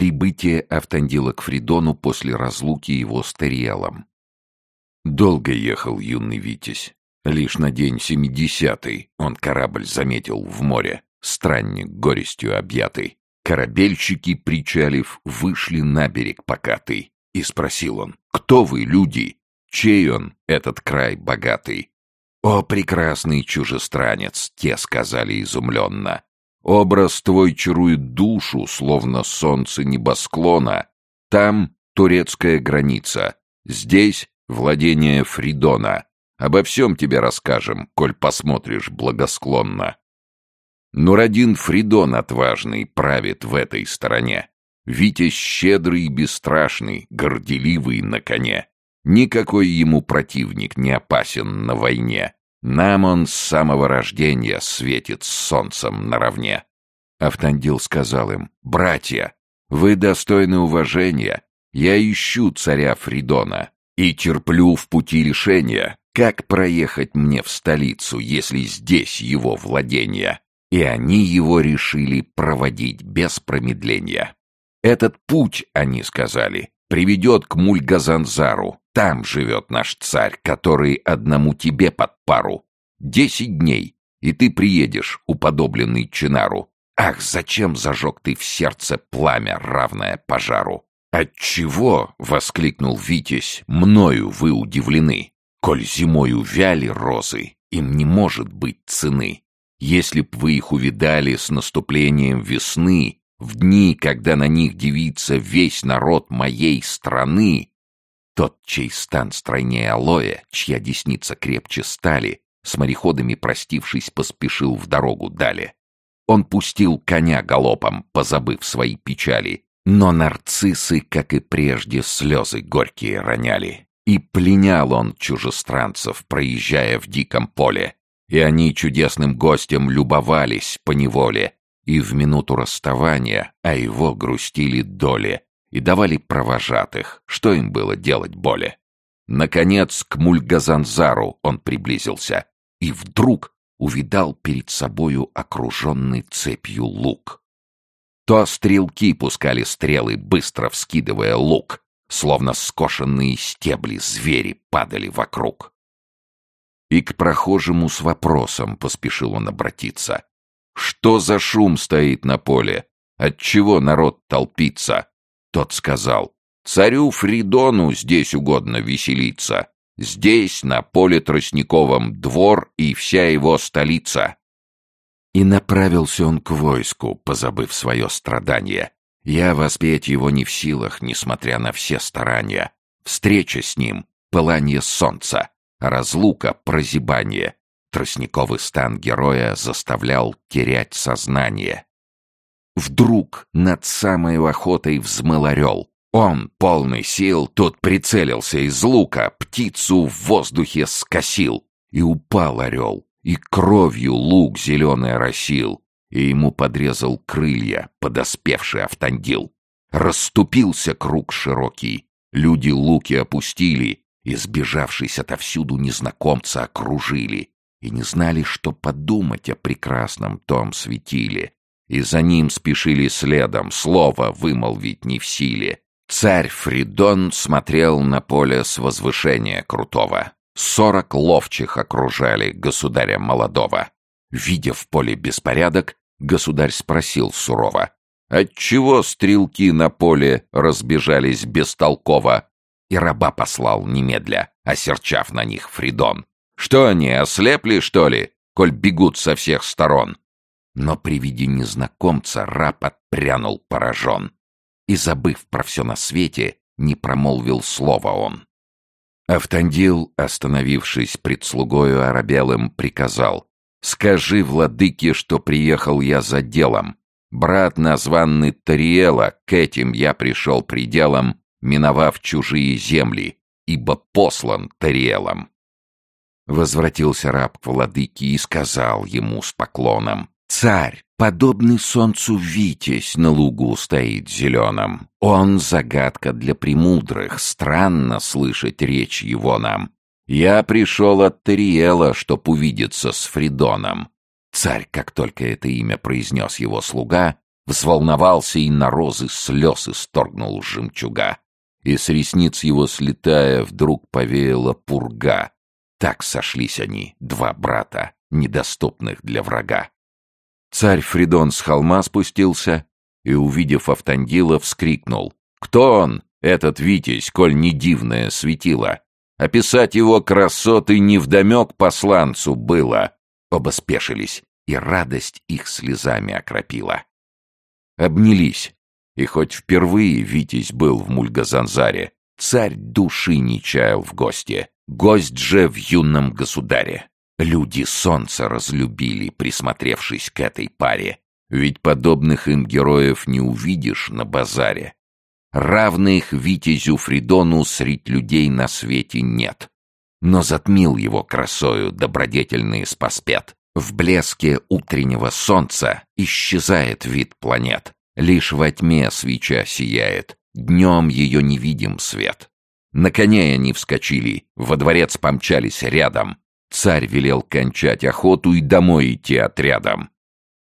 Прибытие Автандила к Фридону после разлуки его с Териэлом. Долго ехал юный Витязь. Лишь на день семидесятый он корабль заметил в море, странник горестью объятый. Корабельщики, причалив, вышли на берег покатый. И спросил он, кто вы, люди? Чей он, этот край богатый? «О, прекрасный чужестранец!» — те сказали изумленно. «Образ твой чарует душу, словно солнце небосклона. Там турецкая граница, здесь владение Фридона. Обо всем тебе расскажем, коль посмотришь благосклонно». Нурадин Фридон отважный правит в этой стороне. Витязь щедрый и бесстрашный, горделивый на коне. Никакой ему противник не опасен на войне. Нам он с самого рождения светит с солнцем наравне. Автандил сказал им, «Братья, вы достойны уважения. Я ищу царя Фридона и терплю в пути решения, как проехать мне в столицу, если здесь его владение». И они его решили проводить без промедления. Этот путь, они сказали, приведет к Мульгазанзару. Там живет наш царь, который одному тебе под пару. Десять дней, и ты приедешь, уподобленный Чинару. Ах, зачем зажег ты в сердце пламя, равное пожару? Отчего, — воскликнул Витязь, — мною вы удивлены? Коль зимой увяли розы, им не может быть цены. Если б вы их увидали с наступлением весны, в дни, когда на них девится весь народ моей страны, тот, чей стан стройнее алоэ, чья десница крепче стали, с мореходами простившись, поспешил в дорогу дали. Он пустил коня галопом, позабыв свои печали, но нарциссы, как и прежде, слезы горькие роняли. И пленял он чужестранцев, проезжая в диком поле, и они чудесным гостем любовались по неволе, и в минуту расставания о его грустили доли и давали провожатых, что им было делать более. Наконец к Мульгазанзару он приблизился и вдруг увидал перед собою окруженный цепью лук. То стрелки пускали стрелы, быстро вскидывая лук, словно скошенные стебли звери падали вокруг. И к прохожему с вопросом поспешил он обратиться. Что за шум стоит на поле? Отчего народ толпится? Тот сказал, царю Фридону здесь угодно веселиться. Здесь, на поле Тростниковом, двор и вся его столица. И направился он к войску, позабыв свое страдание. Я воспеть его не в силах, несмотря на все старания. Встреча с ним — пылание солнца, разлука — прозябание — Тростниковый стан героя заставлял терять сознание. Вдруг над самой охотой взмыл орел. Он, полный сил, тут прицелился из лука, птицу в воздухе скосил. И упал орел, и кровью лук зеленый росил, и ему подрезал крылья, подоспевший Автандил. Расступился круг широкий, люди луки опустили, и, сбежавшись отовсюду, незнакомца окружили и не знали, что подумать о прекрасном том светиле, и за ним спешили следом, слово вымолвить не в силе. Царь Фридон смотрел на поле с возвышения крутого. Сорок ловчих окружали государя молодого. Видя в поле беспорядок, государь спросил сурово. «Отчего стрелки на поле разбежались бестолково?» И раба послал немедля, осерчав на них Фридон. Что они, ослепли, что ли, коль бегут со всех сторон? Но при виде незнакомца раб отпрянул поражен. И, забыв про все на свете, не промолвил слова он. Автандил, остановившись пред слугою Арабелым, приказал. «Скажи владыке, что приехал я за делом. Брат, названный Тариэла, к этим я пришел пределам, миновав чужие земли, ибо послан Тариэлом. Возвратился раб к владыке и сказал ему с поклоном. «Царь, подобный солнцу Витязь на лугу стоит зеленым. Он загадка для премудрых, странно слышать речь его нам. Я пришел от Тариэла, чтоб увидеться с Фридоном». Царь, как только это имя произнес его слуга, взволновался и на розы слез исторгнул жемчуга. И с ресниц его слетая, вдруг повеяла пурга. Так сошлись они, два брата, недоступных для врага. Царь Фридон с холма спустился и, увидев Автандила, вскрикнул. «Кто он, этот Витязь, коль не дивное светило? Описать его красоты невдомек посланцу было». Оба спешились, и радость их слезами окропила. Обнялись, и хоть впервые Витязь был в Мульгазанзаре, царь души не чаял в гости, гость же в юном государе. Люди солнца разлюбили, присмотревшись к этой паре, ведь подобных им героев не увидишь на базаре. Равных Витязю Фридону средь людей на свете нет. Но затмил его красою добродетельный спаспет. В блеске утреннего солнца исчезает вид планет. Лишь во тьме свеча сияет, днем ее не видим свет. На коне они вскочили, во дворец помчались рядом. Царь велел кончать охоту и домой идти отрядом.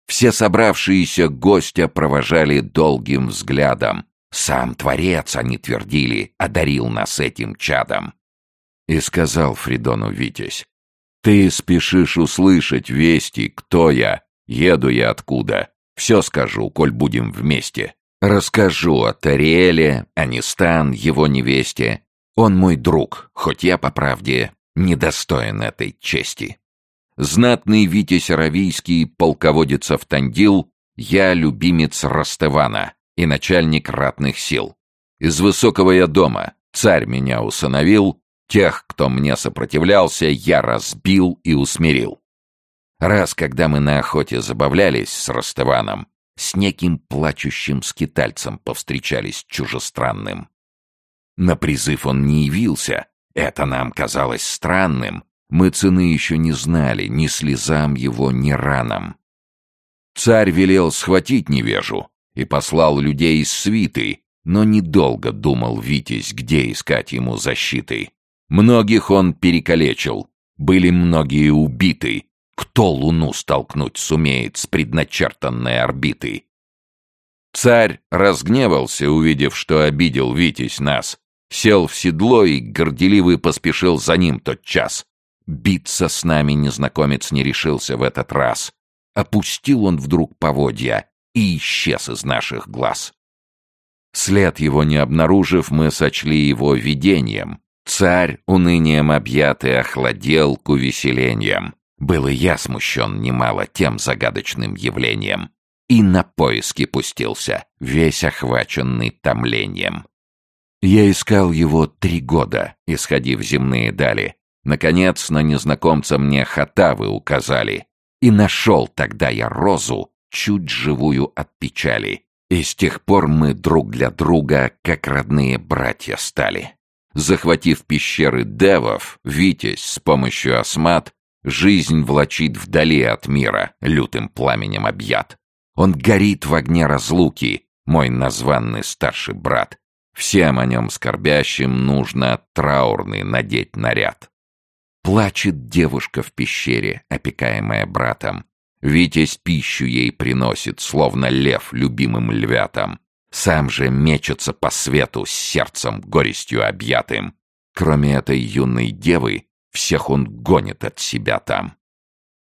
Все собравшиеся гостя провожали долгим взглядом, сам Творец, они твердили, одарил нас этим чадом. И сказал Фридону Витязь, «Ты спешишь услышать вести, кто я, еду я откуда. Все скажу, коль будем вместе. Расскажу о Тариэле, о Нистан, его невесте. Он мой друг, хоть я, по правде, недостоин этой чести. Знатный Витязь Аравийский, полководец Автандил, я любимец Растевана, и начальник ратных сил. Из высокого я дома, царь меня усыновил, тех, кто мне сопротивлялся, я разбил и усмирил. Раз, когда мы на охоте забавлялись с Ростываном, с неким плачущим скитальцем повстречались чужестранным. На призыв он не явился, это нам казалось странным, мы цены еще не знали, ни слезам его, ни ранам. Царь велел схватить невежу, и послал людей из свиты, но недолго думал Витязь, где искать ему защиты. Многих он перекалечил, были многие убиты. Кто луну столкнуть сумеет с предначертанной орбитой? Царь разгневался, увидев, что обидел Витязь нас, сел в седло и горделивый поспешил за ним тот час. Биться с нами незнакомец не решился в этот раз. Опустил он вдруг поводья и исчез из наших глаз. След его не обнаружив, мы сочли его видением. Царь, унынием объятый, охладел к увеселениям. Был и я смущен немало тем загадочным явлением. И на поиски пустился, весь охваченный томлением. Я искал его три года, исходив земные дали. Наконец, на незнакомца мне хатавы указали. И нашел тогда я розу, чуть живую от печали. И с тех пор мы друг для друга, как родные братья стали. Захватив пещеры девов, Витязь с помощью осмат жизнь влачит вдали от мира, лютым пламенем объят. Он горит в огне разлуки, мой названный старший брат. Всем о нем скорбящим нужно траурный надеть наряд. Плачет девушка в пещере, опекаемая братом. Витязь пищу ей приносит, словно лев любимым львятам. Сам же мечется по свету с сердцем горестью объятым. Кроме этой юной девы, всех он гонит от себя там.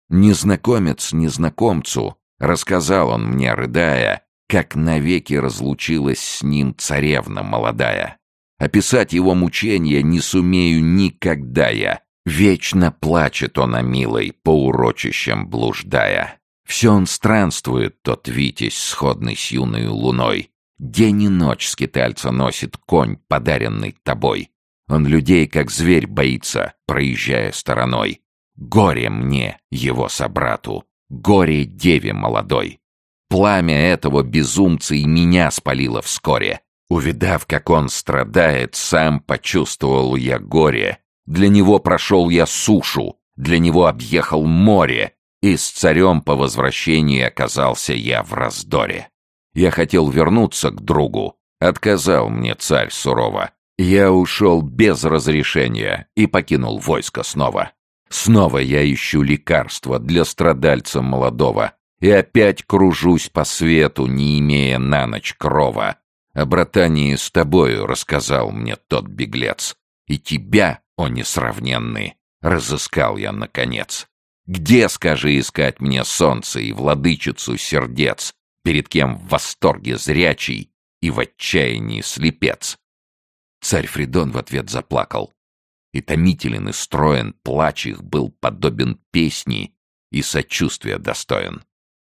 Незнакомец незнакомцу, рассказал он мне, рыдая, как навеки разлучилась с ним царевна молодая. Описать его мучения не сумею никогда я, Вечно плачет он о милой, по урочищам блуждая. Все он странствует, тот Витязь, сходный с юной луной. День и ночь скитальца носит конь, подаренный тобой. Он людей, как зверь, боится, проезжая стороной. Горе мне, его собрату, горе деве молодой. Пламя этого безумца и меня спалило вскоре. Увидав, как он страдает, сам почувствовал я горе для него прошел я сушу, для него объехал море, и с царем по возвращении оказался я в раздоре. Я хотел вернуться к другу, отказал мне царь сурово. Я ушел без разрешения и покинул войско снова. Снова я ищу лекарства для страдальца молодого. И опять кружусь по свету, не имея на ночь крова. О братании с тобою рассказал мне тот беглец. И тебя, о несравненный, разыскал я наконец. Где, скажи, искать мне солнце и владычицу сердец, перед кем в восторге зрячий и в отчаянии слепец? Царь Фридон в ответ заплакал. И томителен и строен плач их был подобен песни и сочувствия достоин.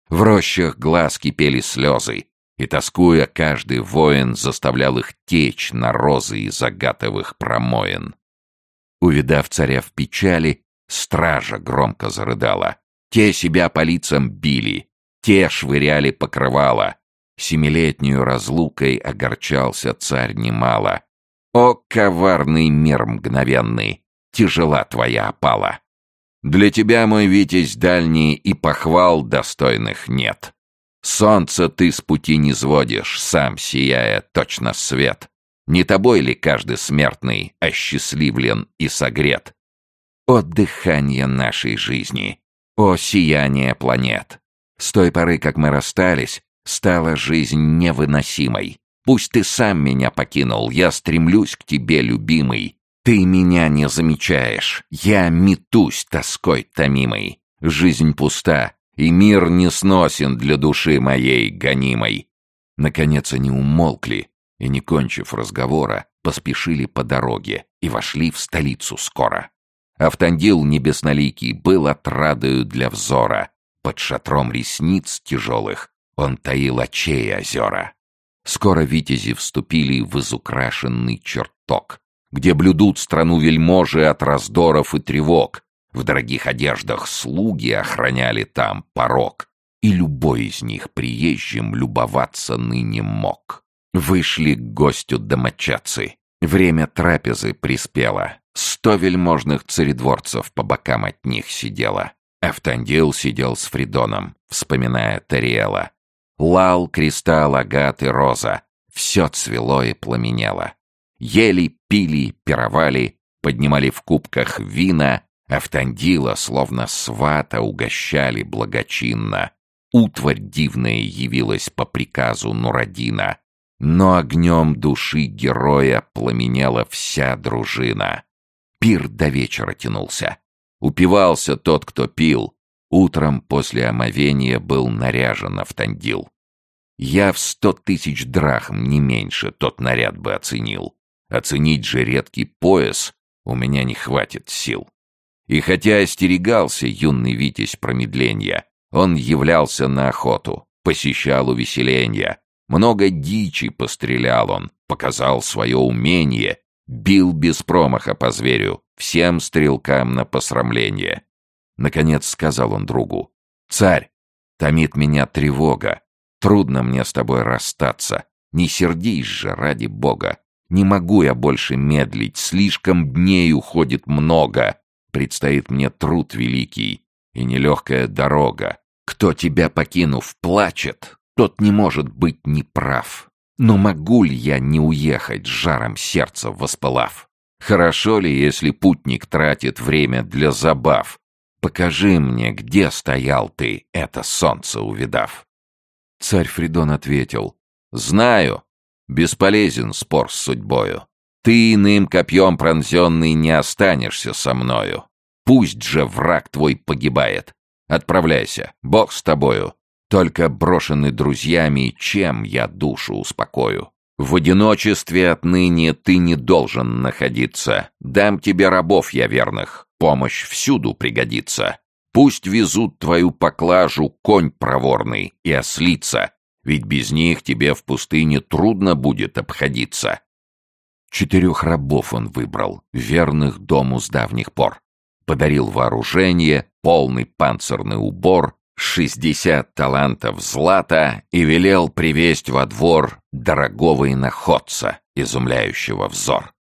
В рощах глаз кипели слезы, и, тоскуя, каждый воин заставлял их течь на розы из агатовых промоин. Увидав царя в печали, стража громко зарыдала. Те себя по лицам били, те швыряли покрывало. Семилетнюю разлукой огорчался царь немало. О, коварный мир мгновенный, тяжела твоя опала. Для тебя, мой Витязь дальний, и похвал достойных нет. Солнце ты с пути не сводишь, сам сияя точно свет. Не тобой ли каждый смертный осчастливлен и согрет? О дыхание нашей жизни, о сияние планет! С той поры, как мы расстались, стала жизнь невыносимой. Пусть ты сам меня покинул, я стремлюсь к тебе, любимый. Ты меня не замечаешь, я метусь тоской томимой. Жизнь пуста, и мир не сносен для души моей гонимой. Наконец они умолкли и, не кончив разговора, поспешили по дороге и вошли в столицу скоро. Автандил небесноликий был отрадою для взора. Под шатром ресниц тяжелых он таил очей озера. Скоро витязи вступили в изукрашенный чертог, где блюдут страну вельможи от раздоров и тревог. В дорогих одеждах слуги охраняли там порог, и любой из них приезжим любоваться ныне мог. Вышли к гостю домочадцы. Время трапезы приспело. Сто вельможных царедворцев по бокам от них сидело. Автандил сидел с Фридоном, вспоминая Тариэла. Лал, кристалл, агат и роза. Все цвело и пламенело. Ели, пили, пировали, поднимали в кубках вина, Автандила, словно свата, угощали благочинно. Утварь дивная явилась по приказу Нурадина. Но огнем души героя пламенела вся дружина. Пир до вечера тянулся. Упивался тот, кто пил, Утром после омовения был наряжен Автандил. Я в сто тысяч драхм, не меньше, тот наряд бы оценил. Оценить же редкий пояс у меня не хватит сил. И хотя остерегался юный Витязь промедления, он являлся на охоту, посещал увеселенья. Много дичи пострелял он, показал свое умение, бил без промаха по зверю, всем стрелкам на посрамление. Наконец сказал он другу. «Царь, томит меня тревога. Трудно мне с тобой расстаться. Не сердись же, ради бога. Не могу я больше медлить, слишком дней уходит много. Предстоит мне труд великий и нелегкая дорога. Кто тебя покинув плачет, тот не может быть неправ. Но могу ли я не уехать, жаром сердца воспылав? Хорошо ли, если путник тратит время для забав, Покажи мне, где стоял ты, это солнце увидав. Царь Фридон ответил, знаю, бесполезен спор с судьбою. Ты иным копьем пронзенный не останешься со мною. Пусть же враг твой погибает. Отправляйся, Бог с тобою. Только брошенный друзьями, чем я душу успокою? В одиночестве отныне ты не должен находиться. Дам тебе рабов я верных. Помощь всюду пригодится. Пусть везут твою поклажу конь проворный и ослица, ведь без них тебе в пустыне трудно будет обходиться. Четырех рабов он выбрал, верных дому с давних пор. Подарил вооружение, полный панцирный убор, шестьдесят талантов злата и велел привесть во двор дорогого иноходца, изумляющего взор.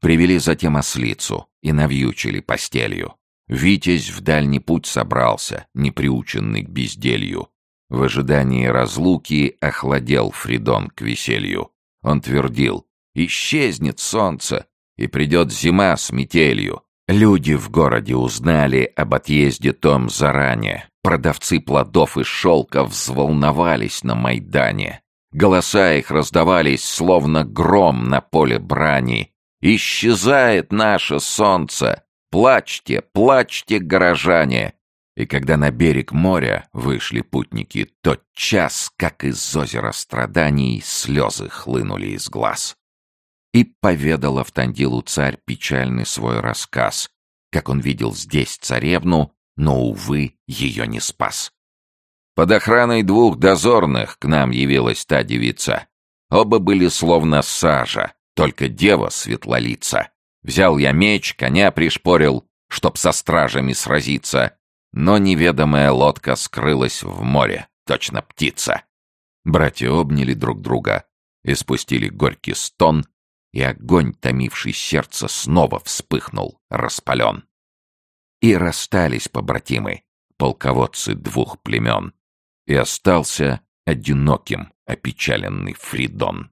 Привели затем ослицу и навьючили постелью. Витязь в дальний путь собрался, неприученный к безделью. В ожидании разлуки охладел Фридон к веселью. Он твердил «Исчезнет солнце, и придет зима с метелью. Люди в городе узнали об отъезде Том заранее. Продавцы плодов и шелка взволновались на Майдане. Голоса их раздавались, словно гром на поле брани. «Исчезает наше солнце! Плачьте, плачьте, горожане!» И когда на берег моря вышли путники, тот час, как из озера страданий, слезы хлынули из глаз. И поведал Автандилу царь печальный свой рассказ, как он видел здесь царевну, но, увы, ее не спас. Под охраной двух дозорных к нам явилась та девица. Оба были словно сажа, только дева светлолица. Взял я меч, коня пришпорил, чтоб со стражами сразиться, но неведомая лодка скрылась в море, точно птица. Братья обняли друг друга и спустили горький стон, и огонь, томивший сердце, снова вспыхнул, распален. И расстались побратимы, полководцы двух племен, и остался одиноким опечаленный Фридон.